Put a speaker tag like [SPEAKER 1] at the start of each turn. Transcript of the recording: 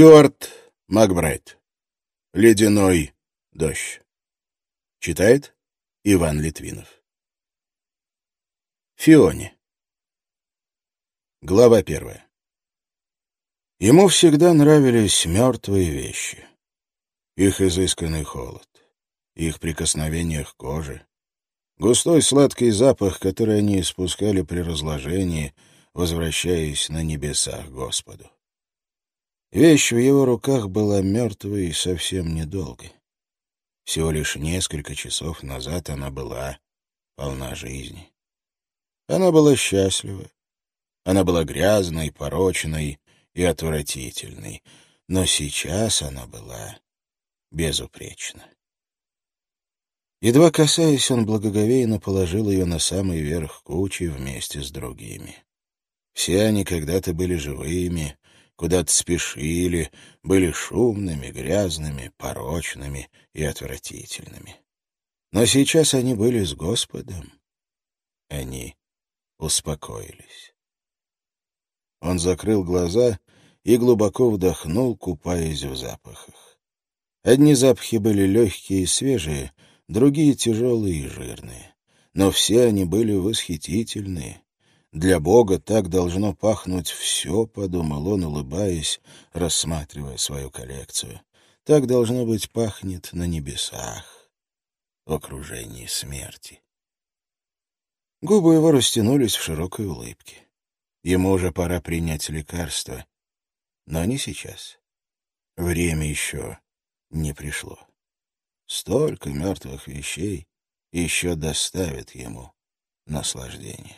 [SPEAKER 1] Стюарт Макбрайт. «Ледяной дождь». Читает Иван Литвинов. Фионе. Глава первая. Ему всегда нравились мертвые вещи. Их изысканный холод, их прикосновение к коже, густой сладкий запах, который они испускали при разложении, возвращаясь на небесах Господу. Вещь в его руках была мертвой и совсем недолгой. Всего лишь несколько часов назад она была полна жизни. Она была счастлива. Она была грязной, порочной и отвратительной. Но сейчас она была безупречна. Едва касаясь, он благоговейно положил ее на самый верх кучи вместе с другими. Все они когда-то были живыми, куда-то спешили, были шумными, грязными, порочными и отвратительными. Но сейчас они были с Господом. Они успокоились. Он закрыл глаза и глубоко вдохнул, купаясь в запахах. Одни запахи были легкие и свежие, другие — тяжелые и жирные. Но все они были восхитительные, для Бога так должно пахнуть все, — подумал он, улыбаясь, рассматривая свою коллекцию. Так должно быть пахнет на небесах, в окружении смерти. Губы его растянулись в широкой улыбке. Ему уже пора принять лекарство, но не сейчас. Время еще не пришло. Столько мертвых вещей еще доставит ему наслаждение.